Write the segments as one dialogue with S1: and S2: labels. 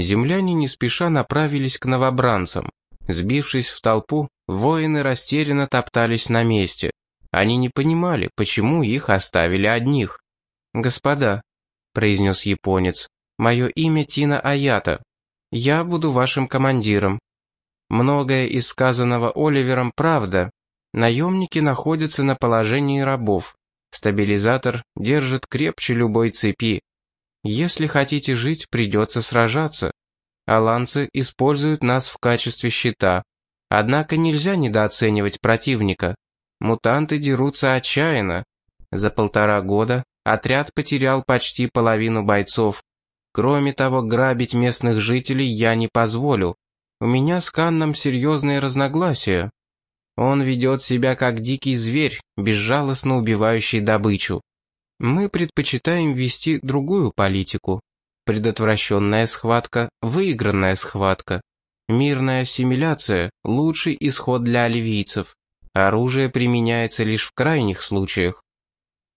S1: земляне не спеша направились к новобранцам. Сбившись в толпу, воины растерянно топтались на месте. Они не понимали, почему их оставили одних. «Господа», — произнес японец, — «мое имя Тина Аята. Я буду вашим командиром. Многое из сказанного Оливером правда. Наемники находятся на положении рабов. Стабилизатор держит крепче любой цепи. Если хотите жить, придется сражаться. Аланцы используют нас в качестве щита. Однако нельзя недооценивать противника. Мутанты дерутся отчаянно. За полтора года отряд потерял почти половину бойцов. Кроме того, грабить местных жителей я не позволю. У меня с Канном серьезные разногласия. Он ведет себя как дикий зверь, безжалостно убивающий добычу. Мы предпочитаем вести другую политику. Предотвращенная схватка, выигранная схватка. Мирная ассимиляция – лучший исход для оливийцев. Оружие применяется лишь в крайних случаях.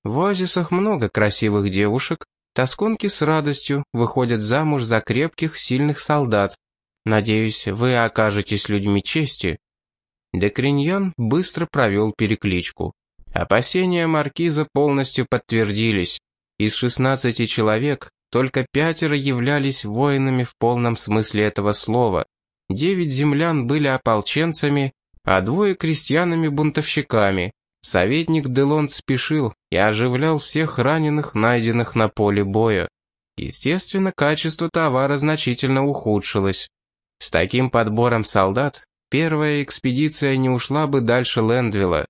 S1: В оазисах много красивых девушек, тосконки с радостью выходят замуж за крепких, сильных солдат. Надеюсь, вы окажетесь людьми чести. Декриньян быстро провел перекличку. Опасения маркиза полностью подтвердились. Из 16 человек только пятеро являлись воинами в полном смысле этого слова. Девять землян были ополченцами, а двое крестьянами-бунтовщиками. Советник Делон спешил и оживлял всех раненых, найденных на поле боя. Естественно, качество товара значительно ухудшилось. С таким подбором солдат первая экспедиция не ушла бы дальше Лэндвилла.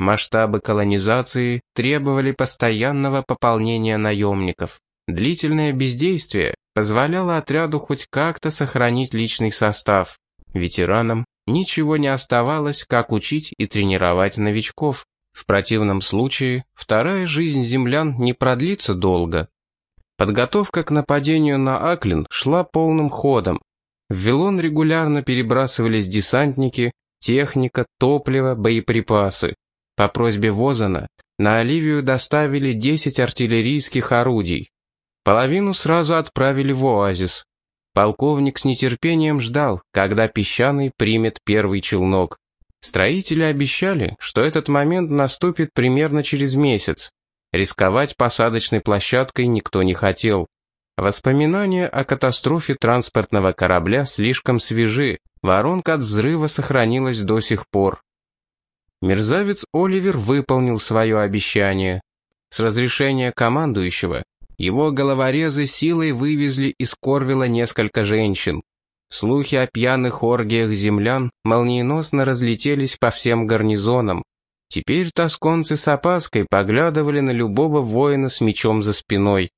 S1: Масштабы колонизации требовали постоянного пополнения наемников. Длительное бездействие позволяло отряду хоть как-то сохранить личный состав. Ветеранам ничего не оставалось, как учить и тренировать новичков. В противном случае вторая жизнь землян не продлится долго. Подготовка к нападению на Аклин шла полным ходом. В Вилон регулярно перебрасывались десантники, техника, топливо, боеприпасы. По просьбе Возана на Оливию доставили 10 артиллерийских орудий. Половину сразу отправили в оазис. Полковник с нетерпением ждал, когда песчаный примет первый челнок. Строители обещали, что этот момент наступит примерно через месяц. Рисковать посадочной площадкой никто не хотел. Воспоминания о катастрофе транспортного корабля слишком свежи, воронка от взрыва сохранилась до сих пор. Мерзавец Оливер выполнил свое обещание. С разрешения командующего его головорезы силой вывезли из Корвила несколько женщин. Слухи о пьяных оргиях землян молниеносно разлетелись по всем гарнизонам. Теперь тосконцы с опаской поглядывали на любого воина с мечом за спиной.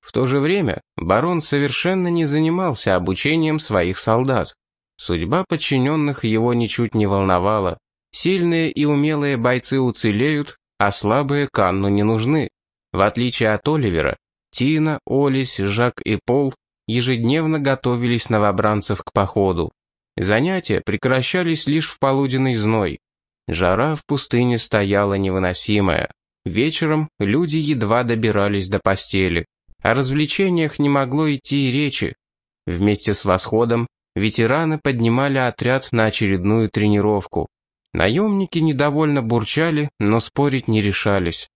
S1: В то же время барон совершенно не занимался обучением своих солдат. Судьба подчиненных его ничуть не волновала. Сильные и умелые бойцы уцелеют, а слабые Канну не нужны. В отличие от Оливера, Тина, Олесь, Жак и Пол ежедневно готовились новобранцев к походу. Занятия прекращались лишь в полуденный зной. Жара в пустыне стояла невыносимая. Вечером люди едва добирались до постели. О развлечениях не могло идти и речи. Вместе с восходом ветераны поднимали отряд на очередную тренировку. Наемники недовольно бурчали, но спорить не решались.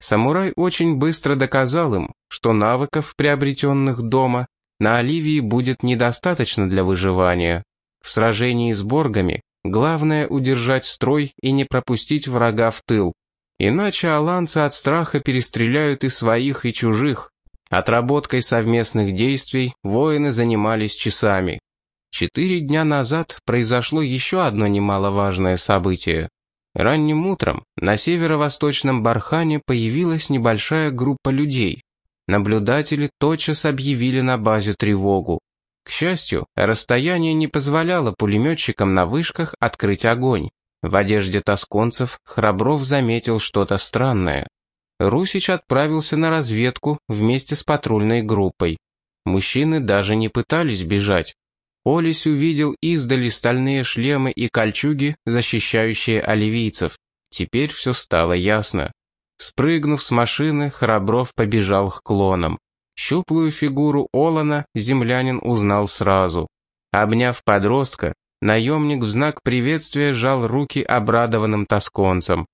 S1: Самурай очень быстро доказал им, что навыков, приобретенных дома, на Оливии будет недостаточно для выживания. В сражении с боргами главное удержать строй и не пропустить врага в тыл. Иначе аланцы от страха перестреляют и своих, и чужих. Отработкой совместных действий воины занимались часами. Четыре дня назад произошло еще одно немаловажное событие. Ранним утром на северо-восточном Бархане появилась небольшая группа людей. Наблюдатели тотчас объявили на базе тревогу. К счастью, расстояние не позволяло пулеметчикам на вышках открыть огонь. В одежде тосконцев Храбров заметил что-то странное. Русич отправился на разведку вместе с патрульной группой. Мужчины даже не пытались бежать. Олесь увидел издали стальные шлемы и кольчуги, защищающие оливийцев. Теперь все стало ясно. Спрыгнув с машины, Храбров побежал к клонам. Щуплую фигуру Олана землянин узнал сразу. Обняв подростка, наемник в знак приветствия жал руки обрадованным тосконцам.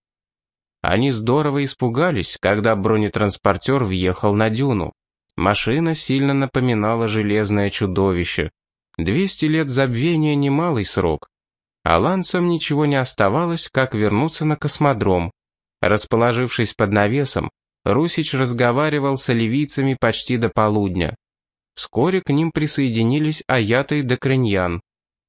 S1: Они здорово испугались, когда бронетранспортер въехал на дюну. Машина сильно напоминала железное чудовище. Двести лет забвения — немалый срок. Аланцам ничего не оставалось, как вернуться на космодром. Расположившись под навесом, Русич разговаривал с оливийцами почти до полудня. Вскоре к ним присоединились Аята и Докриньян.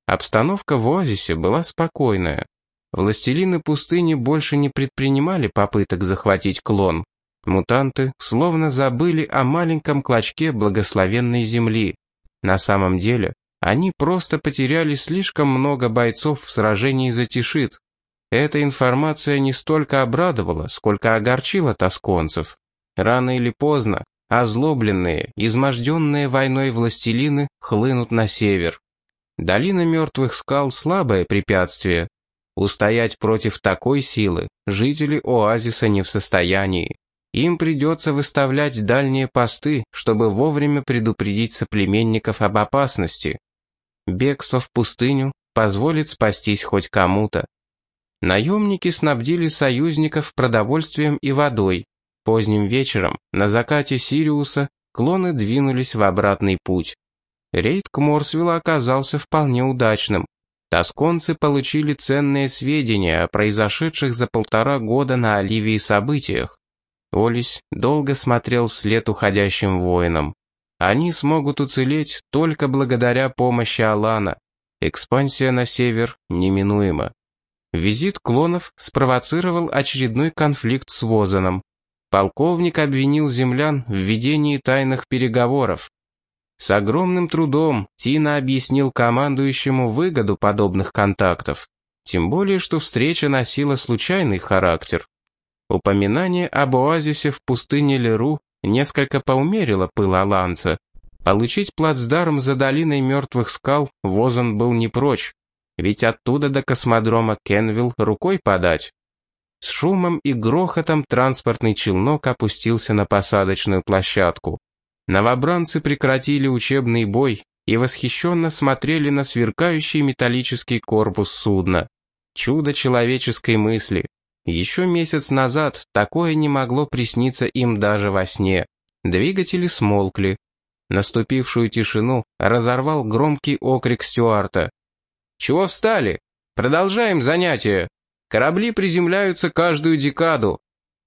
S1: Обстановка в оазисе была спокойная. Властелины пустыни больше не предпринимали попыток захватить клон. Мутанты словно забыли о маленьком клочке благословенной земли. На самом деле, они просто потеряли слишком много бойцов в сражении за Тишит. Эта информация не столько обрадовала, сколько огорчила тосконцев. Рано или поздно озлобленные, изможденные войной властелины хлынут на север. Долина мертвых скал — слабое препятствие. Устоять против такой силы жители оазиса не в состоянии. Им придется выставлять дальние посты, чтобы вовремя предупредить соплеменников об опасности. Бегство в пустыню позволит спастись хоть кому-то. Наемники снабдили союзников продовольствием и водой. Поздним вечером, на закате Сириуса, клоны двинулись в обратный путь. Рейд к Морсвиллу оказался вполне удачным. Тосконцы получили ценные сведения о произошедших за полтора года на Оливии событиях. Олесь долго смотрел вслед уходящим воинам. Они смогут уцелеть только благодаря помощи Алана. Экспансия на север неминуема. Визит клонов спровоцировал очередной конфликт с Возаном. Полковник обвинил землян в ведении тайных переговоров. С огромным трудом Тина объяснил командующему выгоду подобных контактов. Тем более, что встреча носила случайный характер. Упоминание об оазисе в пустыне Леру несколько поумерило пыл Аланца. Получить плацдарм за долиной мертвых скал Возан был не прочь, ведь оттуда до космодрома Кенвилл рукой подать. С шумом и грохотом транспортный челнок опустился на посадочную площадку. Новобранцы прекратили учебный бой и восхищенно смотрели на сверкающий металлический корпус судна. Чудо человеческой мысли. Еще месяц назад такое не могло присниться им даже во сне. Двигатели смолкли. Наступившую тишину разорвал громкий окрик Стюарта. «Чего встали? Продолжаем занятие. Корабли приземляются каждую декаду.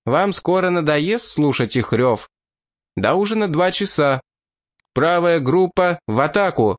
S1: Вам скоро надоест слушать их рев?» До ужина два часа. Правая группа в атаку.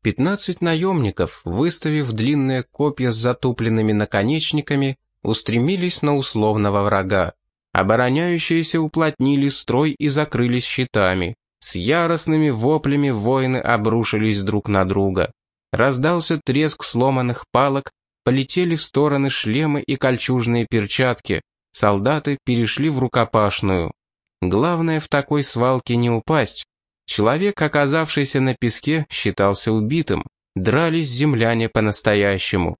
S1: Пятнадцать наемников, выставив длинные копья с затупленными наконечниками, устремились на условного врага. Обороняющиеся уплотнили строй и закрылись щитами. С яростными воплями воины обрушились друг на друга. Раздался треск сломанных палок, полетели в стороны шлемы и кольчужные перчатки. Солдаты перешли в рукопашную. Главное в такой свалке не упасть. Человек, оказавшийся на песке, считался убитым. Дрались земляне по-настоящему.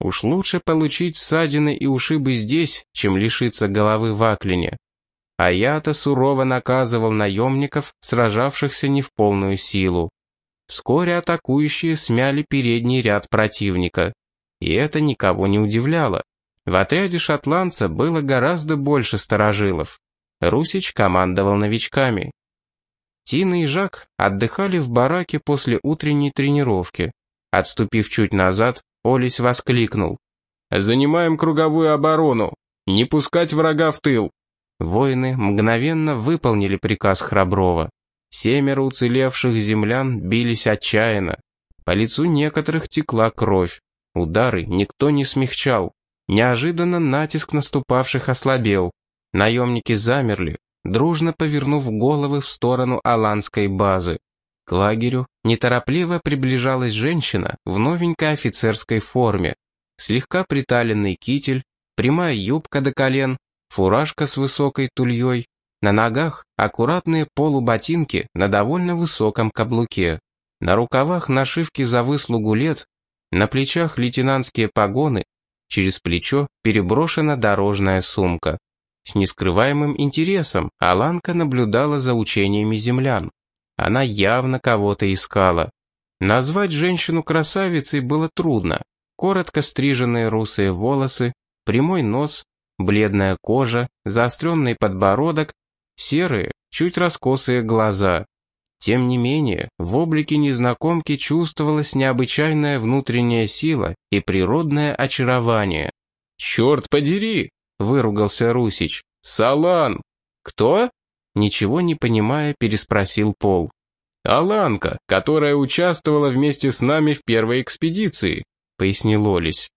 S1: Уж лучше получить ссадины и ушибы здесь, чем лишиться головы в Аклине. А я-то сурово наказывал наемников, сражавшихся не в полную силу. Вскоре атакующие смяли передний ряд противника. И это никого не удивляло. В отряде шотландца было гораздо больше старожилов. Русич командовал новичками. Тина и Жак отдыхали в бараке после утренней тренировки. Отступив чуть назад, Олесь воскликнул. «Занимаем круговую оборону! Не пускать врага в тыл!» Воины мгновенно выполнили приказ Храброва. Семеро уцелевших землян бились отчаянно. По лицу некоторых текла кровь. Удары никто не смягчал. Неожиданно натиск наступавших ослабел. Наемники замерли, дружно повернув головы в сторону аланской базы. К лагерю неторопливо приближалась женщина в новенькой офицерской форме. Слегка приталенный китель, прямая юбка до колен, фуражка с высокой тульей, на ногах аккуратные полуботинки на довольно высоком каблуке. На рукавах нашивки за выслугу лет, на плечах лейтенантские погоны, через плечо переброшена дорожная сумка. С нескрываемым интересом Аланка наблюдала за учениями землян. Она явно кого-то искала. Назвать женщину красавицей было трудно. Коротко стриженные русые волосы, прямой нос, бледная кожа, заостренный подбородок, серые, чуть раскосые глаза. Тем не менее, в облике незнакомки чувствовалась необычайная внутренняя сила и природное очарование. «Черт подери!» — выругался Русич. «Салан!» «Кто?» Ничего не понимая, переспросил Пол. «Аланка, которая участвовала вместе с нами в первой экспедиции», — пояснил Олесь.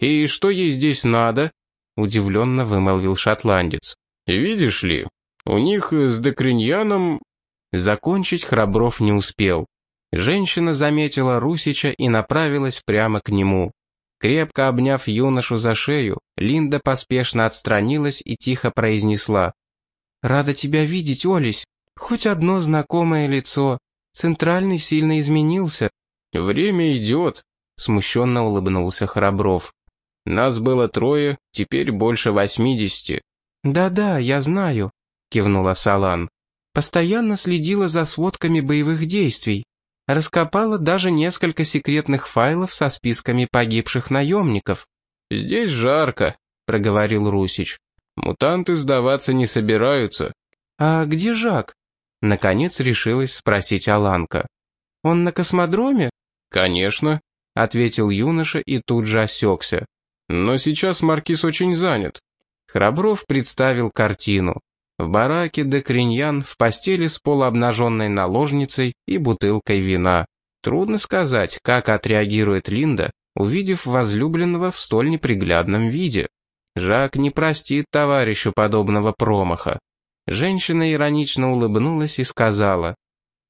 S1: «И что ей здесь надо?» — удивленно вымолвил шотландец. «Видишь ли, у них с Декриньяном...» Закончить Храбров не успел. Женщина заметила Русича и направилась прямо к нему. Крепко обняв юношу за шею, Линда поспешно отстранилась и тихо произнесла. «Рада тебя видеть, Олесь. Хоть одно знакомое лицо. Центральный сильно изменился». «Время идет», — смущенно улыбнулся Храбров. «Нас было трое, теперь больше восьмидесяти». «Да-да, я знаю», — кивнула Салан. «Постоянно следила за сводками боевых действий. Раскопала даже несколько секретных файлов со списками погибших наемников. «Здесь жарко», — проговорил Русич. «Мутанты сдаваться не собираются». «А где Жак?» Наконец решилась спросить Аланка. «Он на космодроме?» «Конечно», — ответил юноша и тут же осекся. «Но сейчас Маркиз очень занят». Храбров представил картину. В бараке Декриньян в постели с полуобнаженной наложницей и бутылкой вина. Трудно сказать, как отреагирует Линда, увидев возлюбленного в столь неприглядном виде. Жак не простит товарищу подобного промаха. Женщина иронично улыбнулась и сказала,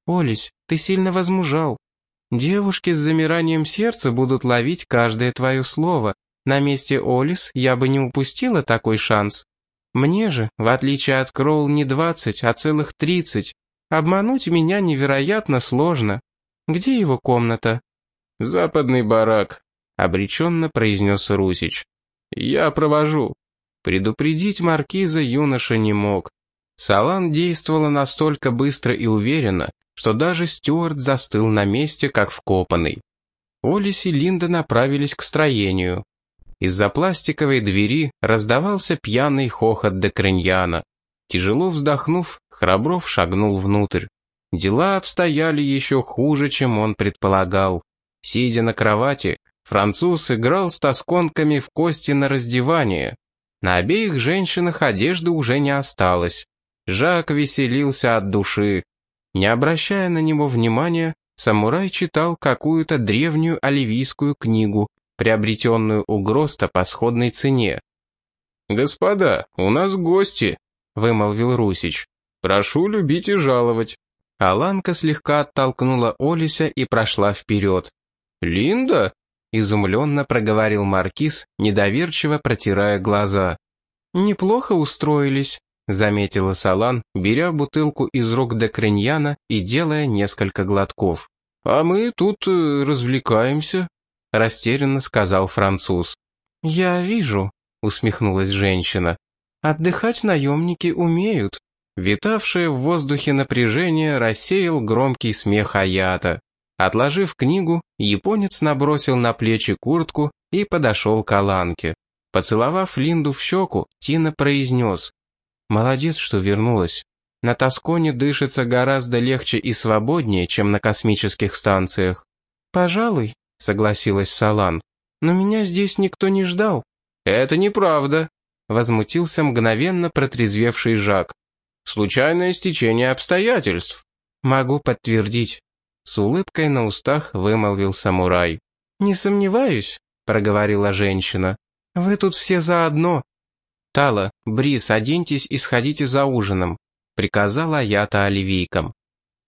S1: «Олесь, ты сильно возмужал. Девушки с замиранием сердца будут ловить каждое твое слово. На месте Олис я бы не упустила такой шанс. Мне же, в отличие от Кроул, не двадцать, а целых тридцать. Обмануть меня невероятно сложно. Где его комната?» «Западный барак», — обреченно произнес Русич. «Я провожу». Предупредить маркиза юноша не мог. Салан действовала настолько быстро и уверенно, что даже Стюарт застыл на месте, как вкопанный. Олис и Линда направились к строению. Из-за пластиковой двери раздавался пьяный хохот Декриньяна. Тяжело вздохнув, Храбров шагнул внутрь. Дела обстояли еще хуже, чем он предполагал. Сидя на кровати, француз играл с тосконками в кости на раздевание. На обеих женщинах одежды уже не осталось. Жак веселился от души. Не обращая на него внимания, самурай читал какую-то древнюю оливийскую книгу, приобретенную у Гроста по сходной цене. «Господа, у нас гости», — вымолвил Русич. «Прошу любить и жаловать». Аланка слегка оттолкнула Олися и прошла вперед. «Линда?» — изумленно проговорил Маркиз, недоверчиво протирая глаза. «Неплохо устроились», — заметила Салан, беря бутылку из рук Декриньяна и делая несколько глотков. «А мы тут э, развлекаемся», растерянно сказал француз. «Я вижу», — усмехнулась женщина. «Отдыхать наемники умеют». Витавшее в воздухе напряжение рассеял громкий смех Аята. Отложив книгу, японец набросил на плечи куртку и подошел к Аланке. Поцеловав Линду в щеку, Тина произнес. «Молодец, что вернулась. На Тосконе дышится гораздо легче и свободнее, чем на космических станциях». «Пожалуй», — согласилась Салан. «Но меня здесь никто не ждал». «Это неправда», — возмутился мгновенно протрезвевший Жак. «Случайное стечение обстоятельств». «Могу подтвердить». С улыбкой на устах вымолвил самурай. «Не сомневаюсь», — проговорила женщина. «Вы тут все заодно». «Тала, Брис, оденьтесь и сходите за ужином», — приказала я-то оливийкам.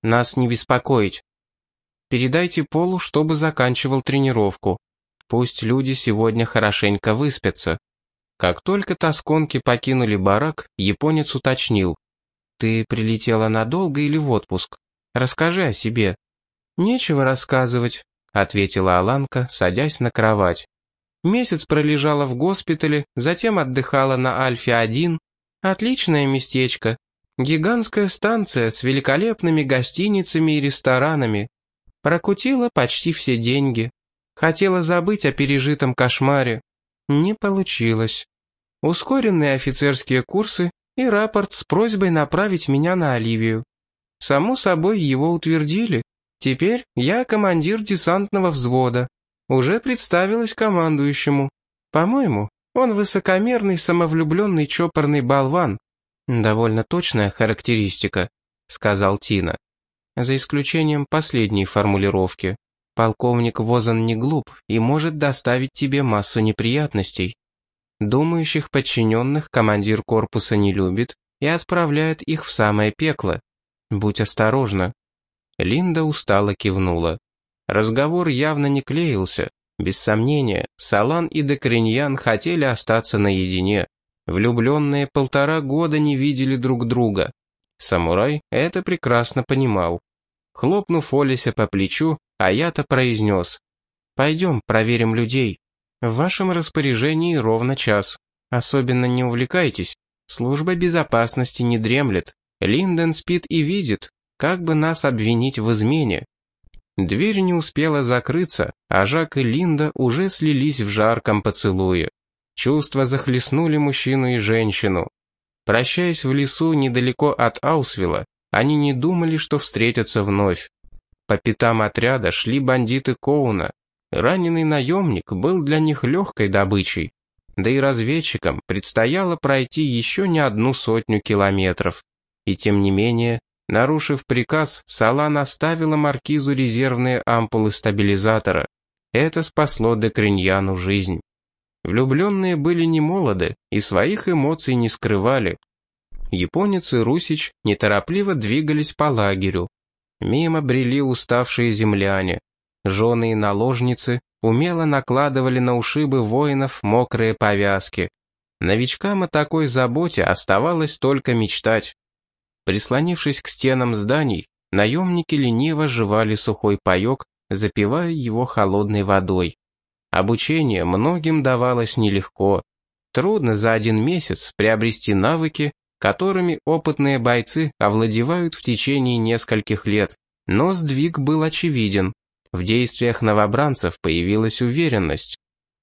S1: «Нас не беспокоить. Передайте Полу, чтобы заканчивал тренировку. Пусть люди сегодня хорошенько выспятся». Как только тосконки покинули барак, японец уточнил. «Ты прилетела надолго или в отпуск? Расскажи о себе». «Нечего рассказывать», — ответила Аланка, садясь на кровать. «Месяц пролежала в госпитале, затем отдыхала на Альфе-1. Отличное местечко. Гигантская станция с великолепными гостиницами и ресторанами. Прокутила почти все деньги. Хотела забыть о пережитом кошмаре. Не получилось. Ускоренные офицерские курсы и рапорт с просьбой направить меня на Оливию. Само собой, его утвердили. Теперь я командир десантного взвода. Уже представилась командующему. По-моему, он высокомерный, самовлюбленный, чопорный болван. Довольно точная характеристика, сказал Тина. За исключением последней формулировки. Полковник Возан не глуп и может доставить тебе массу неприятностей. Думающих подчиненных командир корпуса не любит и отправляет их в самое пекло. Будь осторожна». Линда устало кивнула. Разговор явно не клеился. Без сомнения, Салан и Декриньян хотели остаться наедине. Влюбленные полтора года не видели друг друга. Самурай это прекрасно понимал. Хлопнув Олеся по плечу, Аята произнес. «Пойдем, проверим людей. В вашем распоряжении ровно час. Особенно не увлекайтесь. Служба безопасности не дремлет. Линден спит и видит, как бы нас обвинить в измене. Дверь не успела закрыться, а Жак и Линда уже слились в жарком поцелуе. Чувства захлестнули мужчину и женщину. Прощаясь в лесу недалеко от Аусвилла, они не думали, что встретятся вновь. По пятам отряда шли бандиты Коуна. Раненый наемник был для них легкой добычей. Да и разведчикам предстояло пройти еще не одну сотню километров. И тем не менее, нарушив приказ, Салан оставила маркизу резервные ампулы стабилизатора. Это спасло Декриньяну жизнь. Влюбленные были не молоды и своих эмоций не скрывали. Японец и Русич неторопливо двигались по лагерю. Мимо брели уставшие земляне. Жены и наложницы умело накладывали на ушибы воинов мокрые повязки. Новичкам о такой заботе оставалось только мечтать. Прислонившись к стенам зданий, наемники лениво жевали сухой паек, запивая его холодной водой. Обучение многим давалось нелегко. Трудно за один месяц приобрести навыки, которыми опытные бойцы овладевают в течение нескольких лет. Но сдвиг был очевиден. В действиях новобранцев появилась уверенность.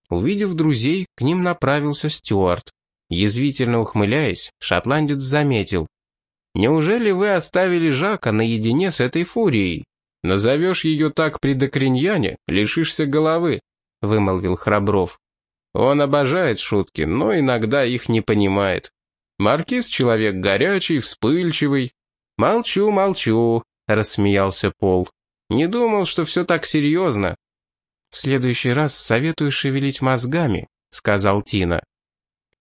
S1: Увидев друзей, к ним направился Стюарт. Язвительно ухмыляясь, шотландец заметил. Неужели вы оставили Жака наедине с этой фурией? Назовешь ее так при Докриньяне, лишишься головы», — вымолвил Храбров. «Он обожает шутки, но иногда их не понимает. Маркиз человек горячий, вспыльчивый». «Молчу, молчу», — рассмеялся Пол. «Не думал, что все так серьезно». «В следующий раз советую шевелить мозгами», — сказал Тина.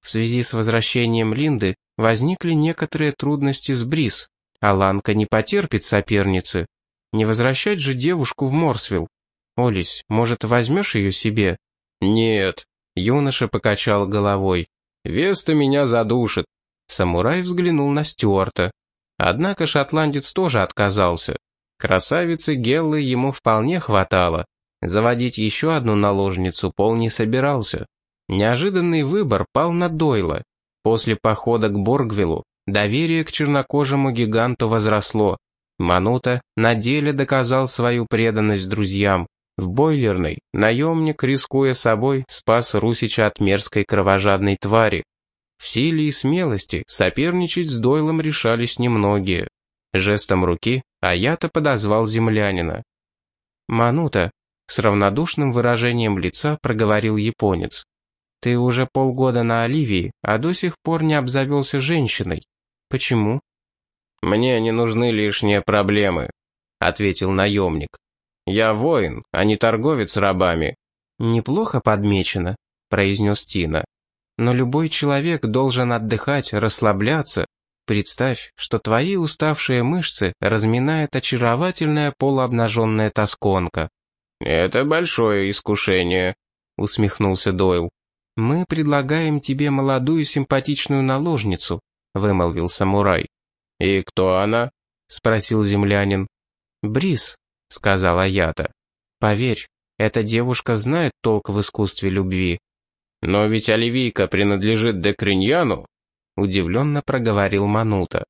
S1: В связи с возвращением Линды возникли некоторые трудности с Бриз, а Ланка не потерпит соперницы. Не возвращать же девушку в Морсвилл. Олесь, может, возьмешь ее себе? Нет, юноша покачал головой. Веста меня задушит. Самурай взглянул на Стюарта. Однако шотландец тоже отказался. Красавицы Геллы ему вполне хватало. Заводить еще одну наложницу Пол не собирался. Неожиданный выбор пал на Дойла. После похода к Боргвиллу доверие к чернокожему гиганту возросло. Манута на деле доказал свою преданность друзьям. В бойлерной наемник, рискуя собой, спас Русича от мерзкой кровожадной твари. В силе и смелости соперничать с Дойлом решались немногие. Жестом руки Аята подозвал землянина. «Манута», — с равнодушным выражением лица проговорил японец. Ты уже полгода на Оливии, а до сих пор не обзавелся женщиной. Почему?» «Мне не нужны лишние проблемы», — ответил наемник. «Я воин, а не торговец рабами». «Неплохо подмечено», — произнес Тина. «Но любой человек должен отдыхать, расслабляться. Представь, что твои уставшие мышцы разминает очаровательная полуобнаженная тосконка». «Это большое искушение», — усмехнулся Дойл. «Мы предлагаем тебе молодую симпатичную наложницу», — вымолвил самурай. «И кто она?» — спросил землянин. «Брис», — сказала Ята. «Поверь, эта девушка знает толк в искусстве любви». «Но ведь оливийка принадлежит Декриньяну», — удивленно проговорил Манута.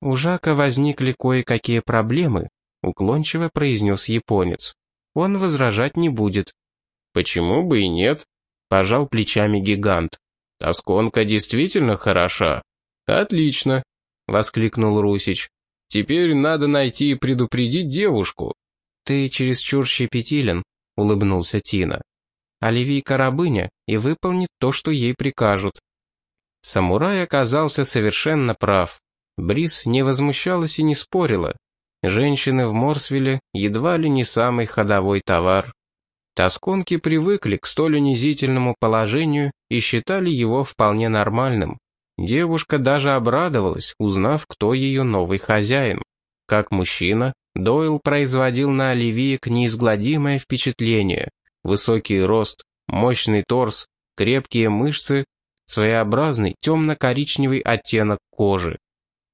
S1: У Жака возникли кое-какие проблемы, уклончиво произнес японец. Он возражать не будет. Почему бы и нет? Пожал плечами гигант. Тосконка действительно хороша. Отлично, воскликнул Русич. Теперь надо найти и предупредить девушку. Ты чересчур щепетилен, улыбнулся Тина. Оливийка рабыня и выполнит то, что ей прикажут. Самурай оказался совершенно прав. Брис не возмущалась и не спорила. Женщины в Морсвилле едва ли не самый ходовой товар. Тосконки привыкли к столь унизительному положению и считали его вполне нормальным. Девушка даже обрадовалась, узнав, кто ее новый хозяин. Как мужчина, Дойл производил на Оливиек неизгладимое впечатление. Высокий рост, мощный торс, крепкие мышцы, своеобразный темно-коричневый оттенок кожи.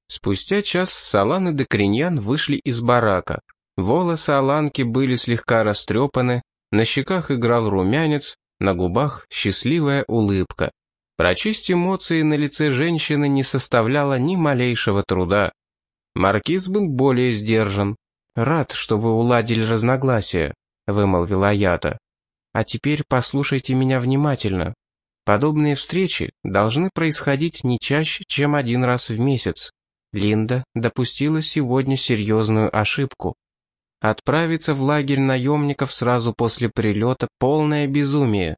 S1: Спустя час Салан и Декриньян вышли из барака. Волосы Аланки были слегка растрепаны, на щеках играл румянец, на губах счастливая улыбка. Прочесть эмоции на лице женщины не составляло ни малейшего труда. Маркиз был более сдержан. «Рад, что вы уладили разногласия», — вымолвила Ята. «А теперь послушайте меня внимательно. Подобные встречи должны происходить не чаще, чем один раз в месяц. Линда допустила сегодня серьезную ошибку. Отправиться в лагерь наемников сразу после прилета — полное безумие.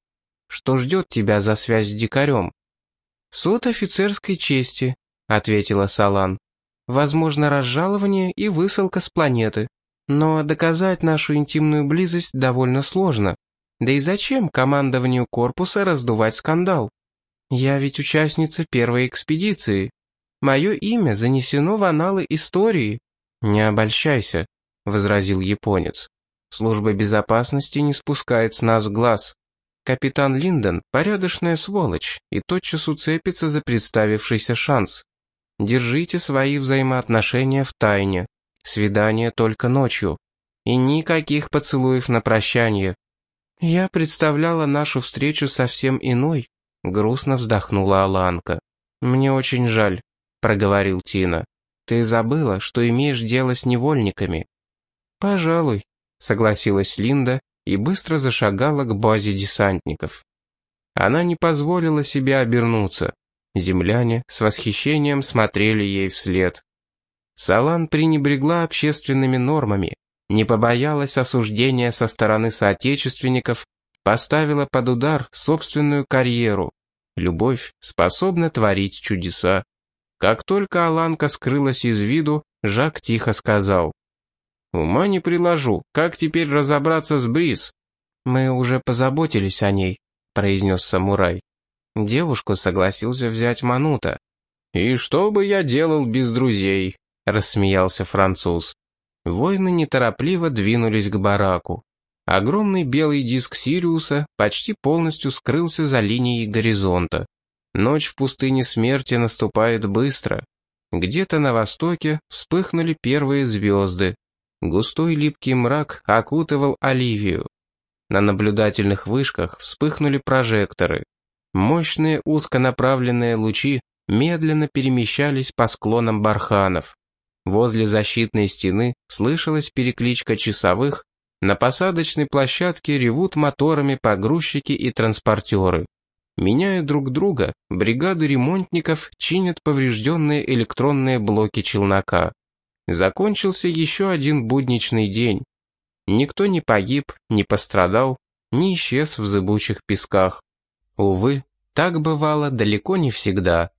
S1: Что ждет тебя за связь с дикарем? «Суд офицерской чести», — ответила Салан. «Возможно, разжалование и высылка с планеты. Но доказать нашу интимную близость довольно сложно. Да и зачем командованию корпуса раздувать скандал? Я ведь участница первой экспедиции, Мое имя занесено в аналы истории». «Не обольщайся», — возразил японец. «Служба безопасности не спускает с нас глаз. Капитан Линдон — порядочная сволочь и тотчас уцепится за представившийся шанс. Держите свои взаимоотношения в тайне. Свидание только ночью. И никаких поцелуев на прощание. Я представляла нашу встречу совсем иной», — грустно вздохнула Аланка. «Мне очень жаль. — проговорил Тина. «Ты забыла, что имеешь дело с невольниками». «Пожалуй», — согласилась Линда и быстро зашагала к базе десантников. Она не позволила себе обернуться. Земляне с восхищением смотрели ей вслед. Салан пренебрегла общественными нормами, не побоялась осуждения со стороны соотечественников, поставила под удар собственную карьеру. Любовь способна творить чудеса. Как только Аланка скрылась из виду, Жак тихо сказал. «Ума не приложу. Как теперь разобраться с Бриз?» «Мы уже позаботились о ней», — произнес самурай. Девушку согласился взять Манута. «И что бы я делал без друзей?» — рассмеялся француз. Воины неторопливо двинулись к бараку. Огромный белый диск Сириуса почти полностью скрылся за линией горизонта. Ночь в пустыне смерти наступает быстро. Где-то на востоке вспыхнули первые звезды. Густой липкий мрак окутывал Оливию. На наблюдательных вышках вспыхнули прожекторы. Мощные узконаправленные лучи медленно перемещались по склонам барханов. Возле защитной стены слышалась перекличка часовых, на посадочной площадке ревут моторами погрузчики и транспортеры. Меняя друг друга, бригады ремонтников чинят поврежденные электронные блоки челнока. Закончился еще один будничный день. Никто не погиб, не пострадал, не исчез в зыбучих песках. Увы, так бывало далеко не всегда.